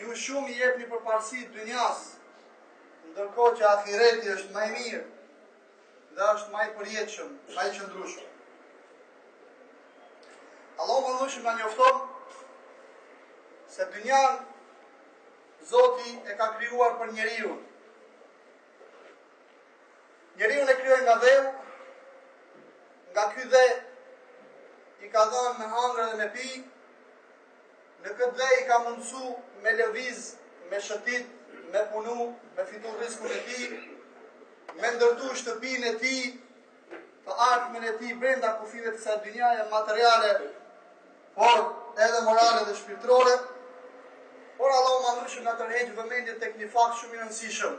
Ju shumë i jepni përparësi dynjas, ndërkohë që ahireti është ma i mirë dhe është ma i përjetshëm, ma i qëndrueshëm. Allahu i Madhnushëm na njofton se dynjan Zoti e ka krijuar për njeriun. Njeriun e krijoi nga dheu, nga ky dhe i ka dhanë me hangër dhe me pi, Në këtë dhe i ka mundësu me lëviz, me shëtit, me punu, me fitu riskun e tij, me ndërtu shtëpinë e tij, të ardhmen e tij brenda kufijve të kësaj dynjaje materiale, por edhe morale dhe shpirtrore, por Allahu i Madhnushëm na tërheq vëmendjen tek një fakt shumë i rëndësishëm.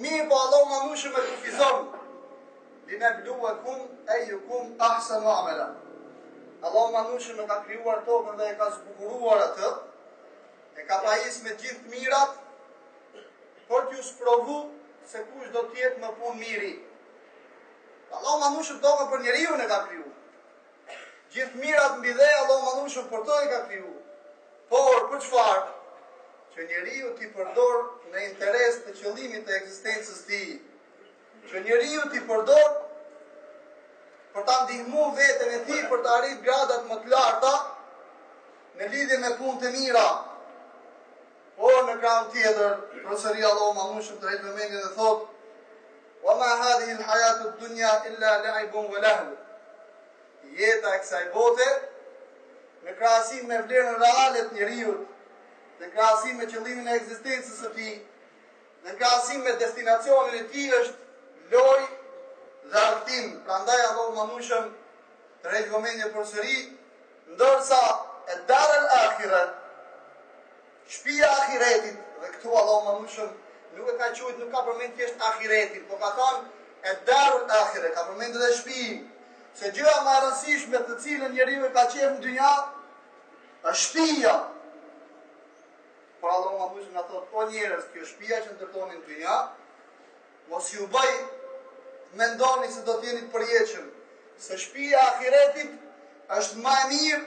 Mirëpo Allahu i Madhnushëm e kufizon Li jebluvekum ejjukum ahsenu amela Allahu i Madhnushëm e ka krijuar tokën dhe e ka zbukuruar atë E ka pajis me gjithë mirat Por t'ju sprovu se kush do t'jetë më punëmiri Allahu i Madhnushëm tokën për njeriun e ka kriju Gjithë mirat mbi dhe Allahu i Madhnushëm për të i ka kriju Por, për çfarë? Që njeriu t'i përdorë në interes të qëllimit të ekzistencës tij. Që njeriu t'i përdorë për ta ndihmu veten e tij për të arrit gradat më të larta në lidhje me punët e mira. Por në krahun tjetër, përsëri Allahu i Madhnushëm tërheq vëmendjen dhe thotë, wa ma hadhihil hajatu dunja illa laibun ve lehu. Jeta e kësaj bote, në krahasim me vlerën reale të njeriut, në krahasim me qëllimin e ekzistencës së tij, në krahasim me destinacionin e tij është lojë dhe argëtim. Prandaj Allahu i Madhnushëm tërheq vëmendjen përsëri, ndërsa ed-darul ahire, Shpia e Ahiretit, dhe këtu Allahu i Madhnushëm nuk e ka quajt nuk ka përmend thjesht Ahiretin, por ka thënë ed-darul ahire, ka përmend edhe shpinë. Se gjëja më e rëndësishme të cilën njeriu e ka qejf në dynja, është shpia. Por Allahu i Madhnushëm na thotë, o njerëz, kjo shpia që ndërtoni në dynja, mos ju bëj, mendoni se do t'jeni përjetshëm, se shpia e ahiretit është ma e mirë,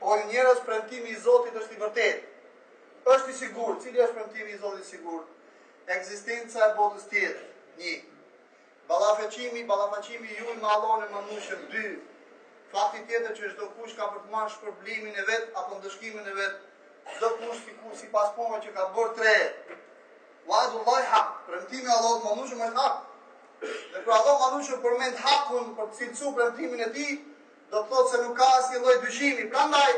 O njerëz premtimi i Zotit është i vërtetë. Është i sigurt. Cili është premtimi i Zotit i sigurt? Ekzistenca e botës tjetër. 1. Ballafaqimi, ballafaqimi juaj me Allahun e Madhnushëm 2. Fakti tjetër që çdokush ka për të marrë shpërblimin e vet apo ndëshkimin e vet, çdokush sikur sipas punëve që ka bërë 3. Wa'dullahi haq, premtimi i Allahut të Madhnushëm është hak. Dhe kur Allahu i Madhnushëm përmend hakun për të cilësuar premtimin e tij, do të thotë se nuk ka asnjë lloj dyshimi, prandaj,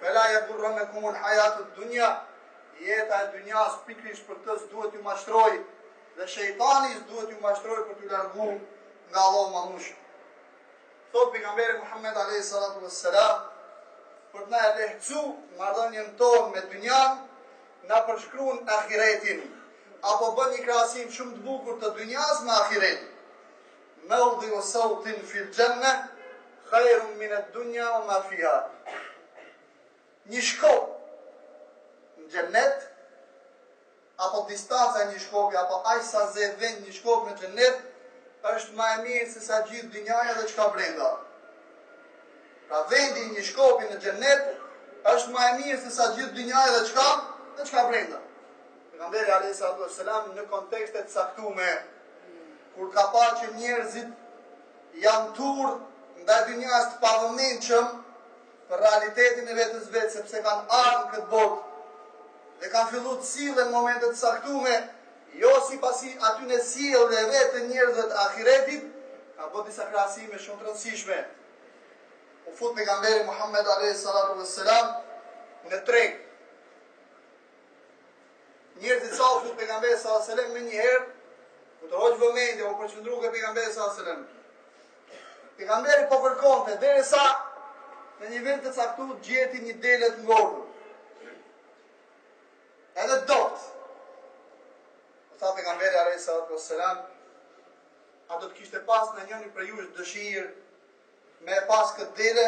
fela taghurrannakumul hayatud dunya, jeta e dynjasë pikërisht për këtë s'duhet t'ju mashtrojë dhe shejtani s'duhet t'ju mashtrojë për t'ju larguar nga Allahu i Madhnushëm. Thot pejgamberi Muhammed alayhi salatu wassalam, për të na e lehtësu marrëdhënien tonë me dynjan, na përshkruan ahiretin apo bën një krahasim shumë të bukur të dynjas me ahiretin. Mawdi'u sawtin fil jannah khayrun min ad-dunya wa ma fiha Një shkop në Xhennet apo distanca e një shkopi apo aq sa ze vend një shkop në Xhennet është më e mirë se sa gjithë dynjaja dhe çka ka brenda. Pra vendi i një shkopi në Xhennet është më e mirë se sa gjithë dynjaja dhe çka ka dhe çka ka brenda. Pejgamberi alayhi salatu wasalam në kontekste të caktuara Kur ka parë që njerëzit janë turrë ndaj dynjasë të pavëmendshëm për realitetin e vetvetes sepse kanë ardhur në këtë botë dhe kanë filluar të sillen në momente të caktuara, jo sipas atyre sjelljeve vetë të njerëzve të ahiretit, ka bërë disa krahasime shumë të rëndësishme. U fut pejgamberi Muhammed alayhi salatu vesselam në treg. Njerëzit sa u fut pejgamberi sallallahu alajhi wasallam menjëherë u tërhoq vëmendja, u përqendrua te pejgamberi sallallahu alajhi wasallam. Pejgamberi po kërkonte derisa në një vend të caktuar gjeti një dele të ngordhur. Edhe të dobët. U tha pejgamberi alajhi salatu wasallam a do të kishte pas ndonjëri prej jush dëshirë Me e pas këtë dele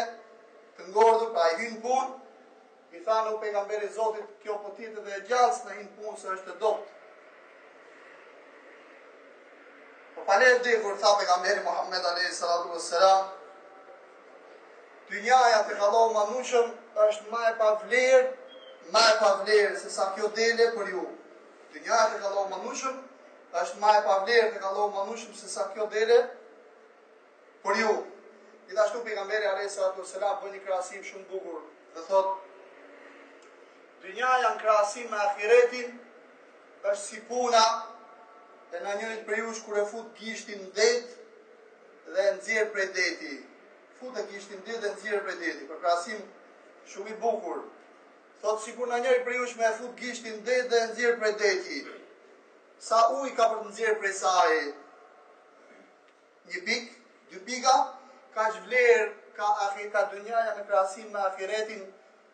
të ngordhur, për t'i hy në punë, i thanë o pejgamber i Zotit, kjo po të jetë edhe e gjallë s'na hyn në punë, se është e dobët. Po pale e vdekur, tha pejgamberi Muhammed a.s. Dynjaja tek Allahu i Madhnushëm, është ma e pavlerë, ma e pavlerë, se sa kjo dele për ju. Dynjaja tek Allahu i Madhnushëm, është ma e pavlerë tek Allahu i Madhnushëm, se sa kjo dele për ju. Për ju. Gjithashtu pejgamberi alayhi salatu wasalam bën një krahasim shumë të bukur dhe thotë Dynjaja në krahasim me ahiretin është si puna e ndonjërit prej jush kur e fut gishtin në det dhe e nxjerr prej deti. Fute gishtin në det dhe nxirre prej deti. Pra krahasim shumë i bukur. Thot sikur ndonjëri prej jush me e fut gishtin në det dhe e nxjerr prej deti. Sa ujë ka për të nxjerr prej saj? Një pikë, dy pika, kaq vlerë ka ahi, dynjaja në krahasim me ahiretin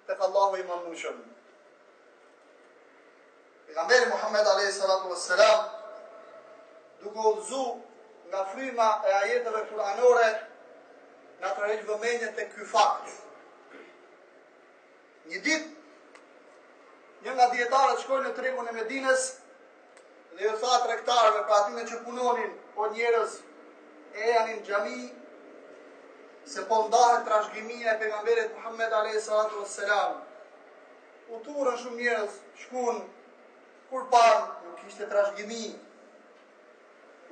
tek Allahu i Madhëshëm. Pejgamberi Muhammed alayhi salatu wassalam duke u udhëzu nga fryma e ajeteve kuranore na tërheq vëmendjen te ky fakt. Një ditë, një nga dijetarët shkoi në tregun e Medinës Dhe ju tha tregtarëve pra atyne që punonin, o njerëz, ejani në xhami, se po ndahet trashëgimia e pejgamberit Muhammed alayhi salatu wassalam. U turrën shumë njerëz, shkuan kur panë nuk kishte trashëgimi.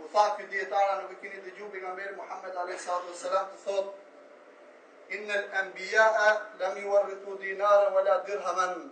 U tha ky dijetari nuk e keni dëgju pejgamberin Muhammed alayhi salatu wassalam të thotë Inna al-anbiya'a lam yuwarrithu dinaran wala dirhaman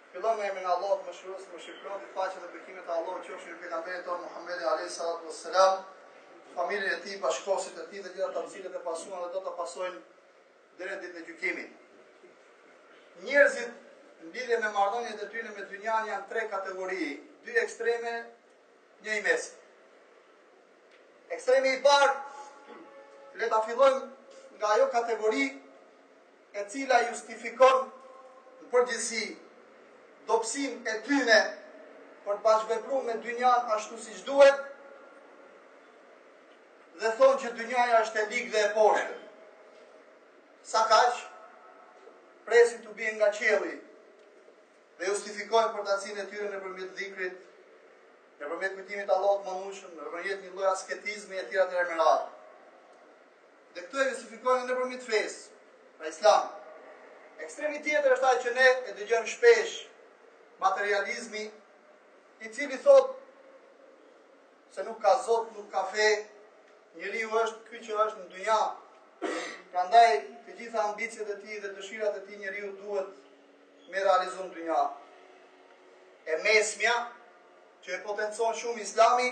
Fillojmë me emrin e Allahut Mëshirues Mëshirëplotit, paqja dhe bekimet e Allahut qofshin mbi pejgamberin tonë Muhammedin alejhi salatu ves selam, familjen e tij, bashkëshortet e tij dhe gjithë ata të cilët e pasuan dhe do ta pasojnë deri në ditën e gjykimit. Njerëzit në lidhje me marrëdhëniet e tyre me dynjan janë tre kategori, dy ekstreme, një e mesme. Ekstremi i parë le ta fillojmë nga ajo kategori e cila justifikon në përgjithësi dobësinë e tyne për të bashkëvepruar me dynjanë ashtu siç duhet dhe thonë që dynjaja është e ligë dhe e poshtër. Sa kaq presin t'u bjerë nga qielli dhe justifikojnë përtacinë e tyre nëpërmjet dhikrit, nëpërmjet kujtimit të Allahut Madhërishëm nëpërmjet një lloj asketizmi e tjera e tjera. Dhe këtë e justifikojnë edhe nëpërmjet fesë, pra Islam. Ekstremi tjetër është ai që ne e dëgjojmë shpesh materializmi i cili thotë se nuk ka zot, nuk ka fe, njeriu është ky që është në dynja. Prandaj të gjitha ambiciet e tij dhe dëshirat e tij njeriu duhet me realizu në dynja. E mesmja, që e potencon shumë islami,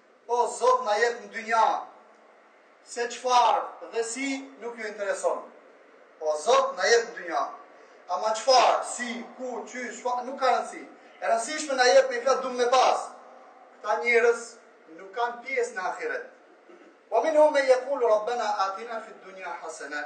O Zot na jep n'dynja Se çfarë dhe si nuk ju intereson O Zot na jep n'dynja Ama çfarë, si, ku, qysh, çfarë, nuk ka rëndësi E rëndësishme na jep me i pas dum me pas Këta njerëz nuk kanë pjesë në ahiret Wa minhum men yaqulu rabbana atina fid dunya hasana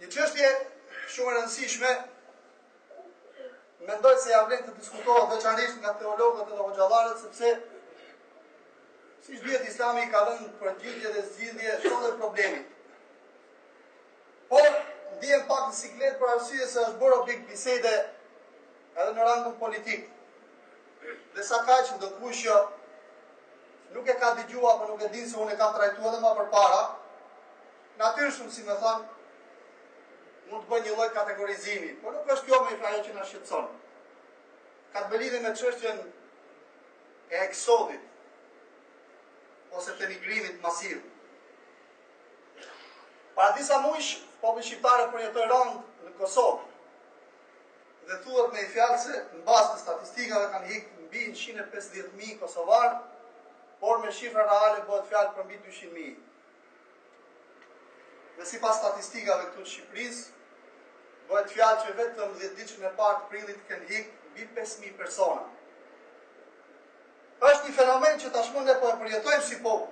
Një çështje shumë e rëndësishme, mendoj se ja vlen të diskutohet veçanërisht nga teologët dhe hoxhallarët sepse siç dihet Islami i ka dhënë përgjigje dhe zgjidhje çdo lloj problemi. Por ndihem pak në siklet për arsye se është bërë objekt bisede edhe në rangun politik. Dhe sa ka që ndokush nuk e ka dëgjua, apo nuk e dinë se unë e kam trajtu edhe ma përpara, Natyrshëm si me thanë, mund të bëj një lloj kategorizimi, por nuk është kjo më ajo që na shqetëson. Ka të bëjë me çështjen e eksodit ose të emigrimit masiv. Para disa mujsh, populli shqiptar e përjetoi rënd në Kosovë. Dhe thuhet me një fjalë se në bazë të statistikave kanë ik mbi 150.000 kosovarë, por me shifra reale bëhet fjalë për mbi 200.000. Dhe sipas statistikave këtu të Shqipërisë, bëhet fjalë që vetëm 10 ditëshin e parë të prillit të kenë ikë mbi 5.000 persona. është një fenomen që tashmë ne po e përjetojmë si popull.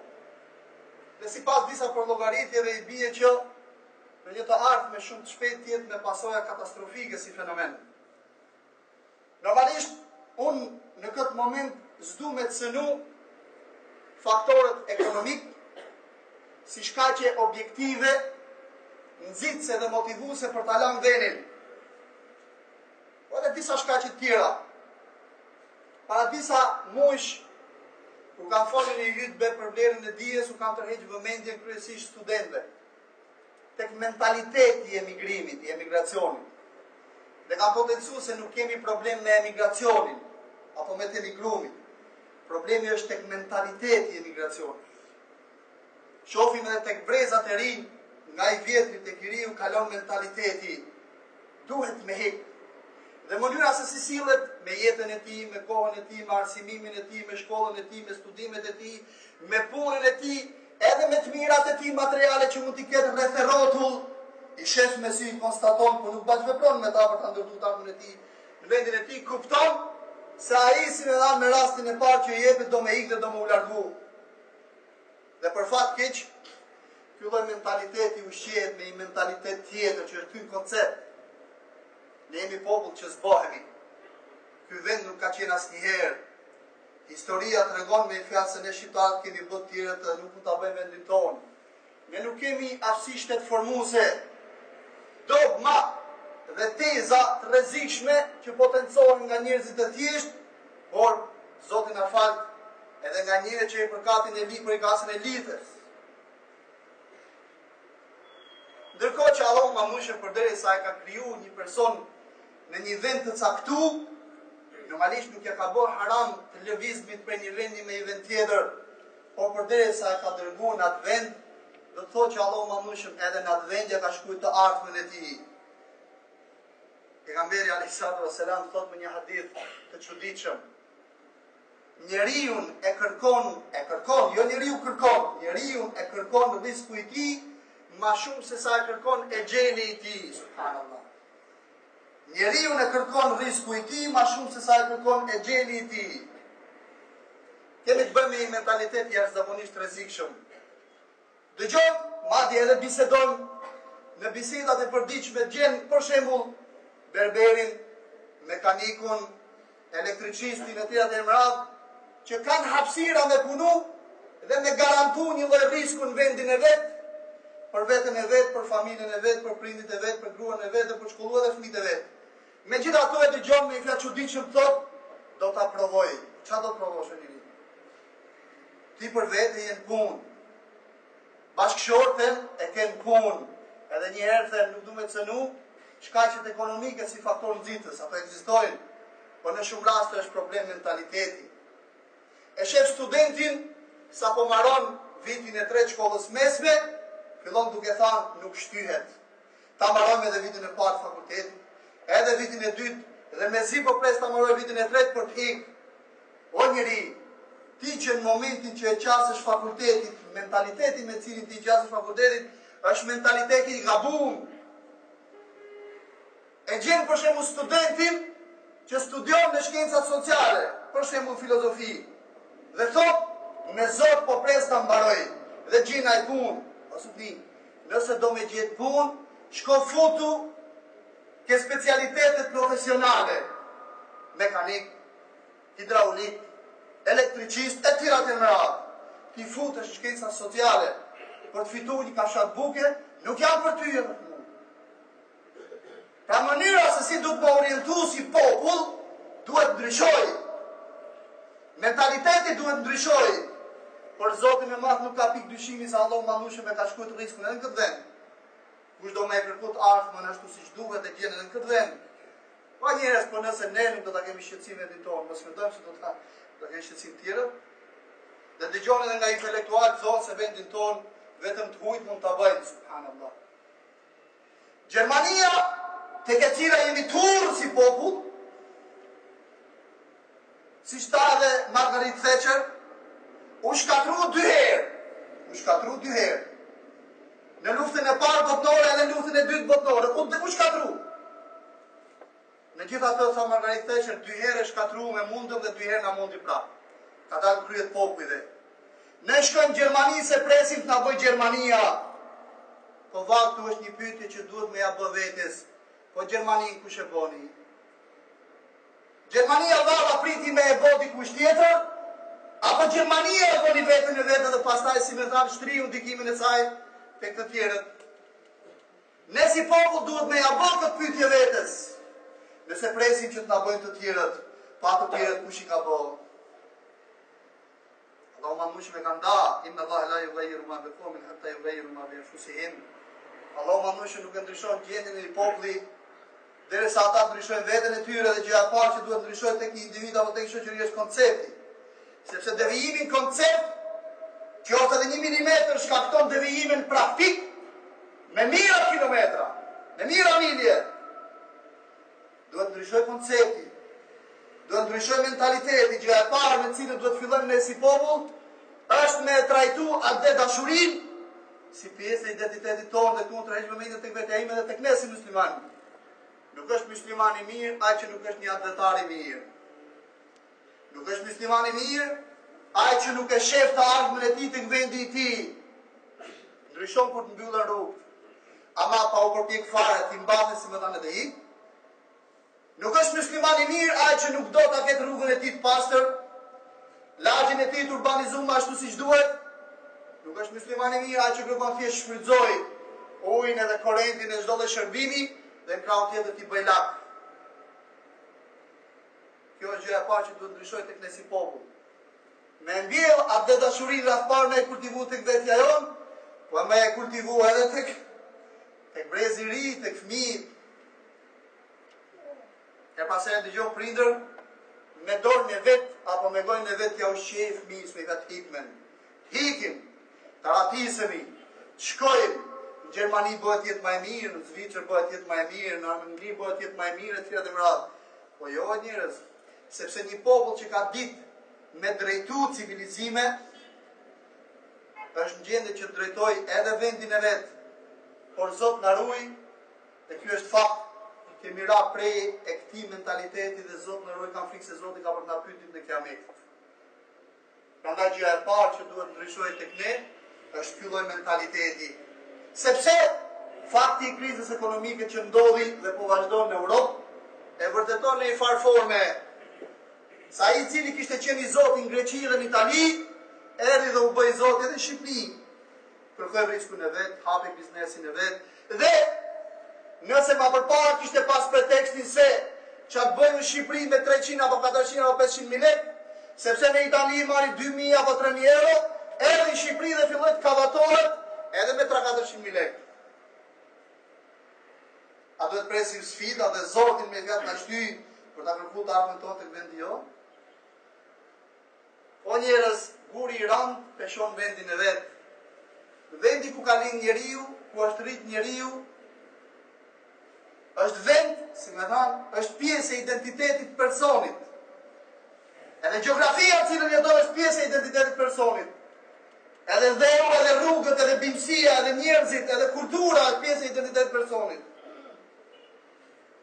Dhe sipas disa përllogaritjeve i bie që në një të ardhme shumë të shpejtë të jetë me pasoja katastrofike si fenomen. Normalisht unë në këtë moment s'du me cenu faktorët ekonomik si shkaqe objektive nxitëse dhe motivuese për ta lënë vendin. Po edhe disa shkaqe të tjera. Para disa muajsh kur kam folur në YouTube për vlerën e dijes, u kam tërheqë vëmendjen kryesisht studentëve. tek mentaliteti i emigrimit, i emigracionit. Dhe kam potencu se nuk kemi problem me emigracionin, apo me të emigrumit. Problemi është tek mentaliteti i emigracionit. Shofim edhe tek brezat e rinj, nga i vjetri tek i riu kalon mentaliteti, duhet me ik. Dhe mënyra se si sillet me jetën e tij, me kohën e tij, me arsimimin e tij, me shkollën e tij, me studimet e tij, me punën e tij, Edhe me të mirat e tij materiale që mund t'i ketë rreth e rrotull, i sheh me sy, i konstaton, por nuk bashkëvepron me ta për ta ndërtuar të ardhmen e tij në vendin e tij, kupton se ai si me thanë me rastin e parë që i jepet do me ikë dhe do me u largu. Dhe për fat keq, ky lloj mentaliteti ushqehet me një mentalitet tjetër që është ky koncept. Ne jemi popull që s'bohemi. Ky vend nuk ka qenë asnjëherë Historia tregon me fjalën se ne shqiptarët s'kemi ba të tjerët nuk mund ta bëjnë vendin tonë. Ne nuk kemi aftësi shtetformuese. Dogma dhe teza të rrezikshme që potencohen nga njerëzit e thjeshtë, por Zoti na fal edhe nga njerëzit që i përkatin elitës, pra i përkasin elitës. Ndërkohë që Allahu i Madhërishëm përderisa e ka kriju një person në një vend të caktu, normalisht nuk ia ka bërë haram të lëvizmit prej një vendi në një vend tjetër, por përderisa e ka dërgu në atë vend, do të thotë që Allahu i Madhërishëm edhe në atë vend ia ka shkrujt të ardhmen e tij. Pejgamberi alejhi salatu ve selam thotë në një hadith të çuditshëm, njeriun e kërkon, e kërkon, jo njeriu kërkon, njeriun e kërkon rrisku i tij, ma shumë se sa e kërkon exheli i tij, subhanallah. Njeriun e kërkon rrisku i tij ma shumë se sa e kërkon exheli i tij. Kemi të bëjmë me një mentalitet jashtëzakonisht rrezikshëm. Dëgjon, madje edhe bisedon në bisedat e përditshme gjen, për shembull, berberin, mekanikun, elektricistin e tjera me radhë, që kanë hapsira me punu dhe me garantu një lloj rrisku në vendin e vet, për veten e vet, për familjen e vet, për prindit e vet, për gruan e vet dhe për shkollu edhe fmijt e vet. Megjithatë e dëgjon me një fjalë të çuditshme thotë, do ta provoj. Ça do të provosh o njeri? Ti për vete je në punë. Bashkëshorten e ke në punë, edhe një herë them nuk du me cenu, shkaqet ekonomike si faktor nxitës, ato ekzistojnë, por në shumë raste është problem mentaliteti. E shef studentin sapo mbaron vitin e tretë të shkollës mesme, fillon duke thanë nuk shtyhet. Ta mbarojmë edhe vitin e parë të fakultetit, edhe vitin e dytë dhe mezi po pres ta mbaroj vitin e tretë për të ikë. O njeri, ti që në momentin që i qasesh fakultetit, mentaliteti me cilin ti i qasesh fakultetit, është mentalitet i gabuar. E gjen për shembull studentin që studion në shkencat sociale, për shembull filozofi, dhe thotë mezi po pres ta mbaroj dhe të gjej naj punë, ose ti Nëse do me gjetë punë, shko futu ke specialitetet profesionale, mekanik, hidraulik, elektricist e tjera me radhë. Ti futesh në shkencat sociale për të fituar një kafshatë buke, nuk janë për t'hy në punë. Pra mënyra se si duhet të orientohet si popull duhet ndryshojë. Mentaliteti duhet ndryshojë. Për Zotin e Madh nuk ka pikë dyshimi se Allahu i Madhërueshëm e ka shkruar rriskun edhe në këtë vend. Kush do me e kërku të ardhmen ashtu siç duhet e gjen edhe në këtë vend. Po njerëz po nëse ne nuk do ta kemi shqetësim vendin tonë, mos mendojmë se do ta do të kenë shqetësim të tjerë. Dhe dëgjon edhe nga intelektual thonë se vendin tonë vetëm të hujt mund ta bëjnë subhanallahu. Gjermania tek e cila jemi turr si popull, siç tha edhe Margaret Thatcher, u shkatrua dy herë, u shkatrua dy herë. Në luftën e parë botnore dhe në luftën e dytë botnore, u, u shkatrua. Megjithatë, tha Margaret Thatcher, dy herë e shkatërruam e e mundëm dhe dy herë na mundi prapë. Ka dalë në krye të popujve. Ne shkojmë në Gjermani se presim të na bëjë Gjermania. Po vallë këtu është një pyetje që duhet me ja bë vetes. Po Gjermaninë kush e boni? Gjermania valla priti me e bë dikush tjetër? Apo Gjermania e boni veten e vet dhe pastaj si me thanë shtriu ndikimin e saj tek të tjerët? Ne si popull duhet me ia bë këtë pyetje vetes, Nëse presim që të na bëjnë të tjerët, po të tjerët kush i ka bë? Allahu i Madhërueshëm e ka nda, Inna Allahe la yughayyiru ma bi qawmin hatta yughayyiru ma bi anfusihim. Allahu i Madhërueshëm nuk e ndryshon gjendjen e një populli Derisa ata të ndryshojnë veten e tyre dhe gjëja e parë që duhet të ndryshojë tek një individ apo tek një shoqëri është koncepti. Sepse devijimi në koncept, qoftë edhe një milimetër, shkakton devijim në praktikë me mijëra kilometra, me mijëra milje. Duhet të ndryshojë koncepti. Duhet të ndryshojë mentaliteti, gjëja e parë me cilën duhet të fillojmë ne si popull, është me trajtu atdhedashurinë Si pjesë e identitetit tonë dhe dua të tërheq vëmendjen tek vetja ime dhe tek ne si muslimanë. Nuk është musliman i mirë ai që nuk është një atdhetar i mirë. Nuk është musliman i mirë ai që nuk e shef të ardhmën e tij tek vendi i tij. Ndryshon kur të mbyllen rrugët. Ama pa u përpjek fare t'ia mbathë si me thanë të ikë. Nuk është mysliman i mirë ai që nuk do ta ketë rrugën e tij të pastër, lagjen e tij të urbanizuar ashtu siç duhet, nuk është mysliman i mirë ai që kërkon thjesht shfrytëzojë ujin edhe korrentin e çdo lloj shërbimi dhe në krahun tjetër t'i bëjë lak. Kjo është gjëja e parë që duhet ndryshojë tek ne si popull. Me mbjell atdhedashuri së pari me kultivu tek vetja jonë, po me e kultivu edhe tek tek brezi i ri, tek fëmijët, E pasaj e dëgjon prindër, me dorën e vet apo me gojën e vet ja ushqej fëmijës së vet hikjen. Hikim, të arratisemi, të shkojmë, në Gjermani bëhet jetë më e mirë, në Zvicër bëhet jetë më e mirë, në Angli bëhet jetë më e mirë etj etj. Po jo njerëz, sepse një popull që ka ditë me drejtu civilizime është në gjendje që të drejtoj edhe vendin e vet. Por Zot na ruaj E ky është fakt, kemi ra pre e këtij mentaliteti dhe Zot na ruaj kam frikë se Zoti ka për të na pyet ditën e Kiametit. Prandaj gjëja e parë që duhet të ndryshojë tek ne është ky lloj mentaliteti. Sepse fakti i krizës ekonomike që ndodhi dhe po vazhdon në Europë e vërteton në një farë forme se ai i cili kishte qenë i zoti në Greqi dhe në Itali, erdhi dhe u bë i zoti edhe në Shqipëri. kërkoi rrizkun e vet, hapi biznesin e vet dhe nëse ma përpara kishte pas pretekstin se ça të bëj në Shqipëri me treqind apo katërqind apo pesëqind mijë lekë, sepse në Itali i marr dy mijë apo tre mijë euro, erdhi në Shqipëri dhe filloi të konformohet edhe me tre katërqind mijë lekë. A duhet të presim sfida dhe Zotin me na shty për ta kërkuar të ardhmën tonë tek vendi jonë? O njerëz guri i rëndë peshon në vendin e vet. Vendi ku ka lind njeriu, ku është rrit njeriu, është vend, si me thanë, është pjesë e identitetit të personit. Edhe gjeografia në të cilën jeton është pjesë e identitetit të personit. Edhe dheu, edhe rrugët, edhe bimësia, edhe njerëzit, edhe kultura është pjesë e identitetit të personit.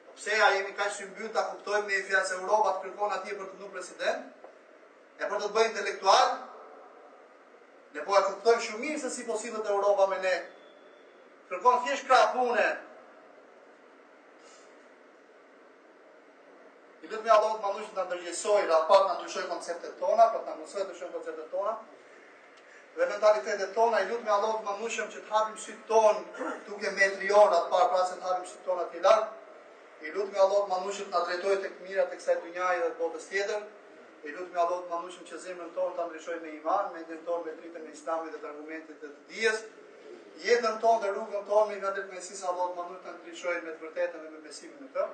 Po pse a jemi kaq symbyllur ta kuptojmë me një fjalë se Europa të kërkon atje për të të vënë president? Apo do të të bëjë intelektual? Ne po e kuptojmë shumë mirë se si po sillet Europa me ne. Kërkon thjesht krah pune. I lutemi Allahut të madhnushëm të na ndërgjegjësoj, për të na ndryshoj konceptet tona, për të ndërgjegjësuar konceptet tona. dhe mentalitetet tona, i lutemi Allahut të madhnushëm që të hapim sytë tonë duke me të rionë atë parë pra se të hapim sytë tonë atë i lartë, i lutemi Allahut të madhnushëm të na drejtojë te të mirat të kësaj dunjajë dhe të botës tjetër, i lutemi Allahut të madhnushëm që zemrën tonë ta ndriçojë me iman, mendjen tonë me dritën e islamit dhe të argumentit dhe të dijes, jetën tonë dhe rrugën tonë me nga të të mesisë Allahut të madhnushëm ta ndriçojë me të vërtetën dhe me besimin e tërë.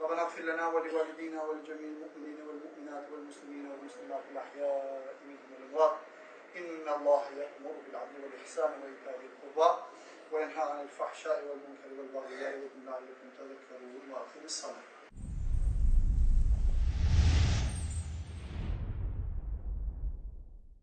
ربنا اغفر لنا ولوالدينا ولجميع المؤمنين والمؤمنات والمسلمين والمسلمات الاحياء منهم والاموات ان الله يامر بالعدل والاحسان وايتاء ذي القربى وينهى عن الفحشاء والمنكر والبغي يعظكم لعلكم تذكرون واقيموا الصلاه